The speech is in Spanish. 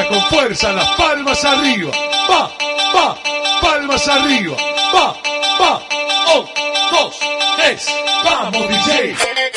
Ahora con fuerza, las palmas arriba. Va, va, palmas arriba. Va, va. Un, dos, tres. Vamos, DJ.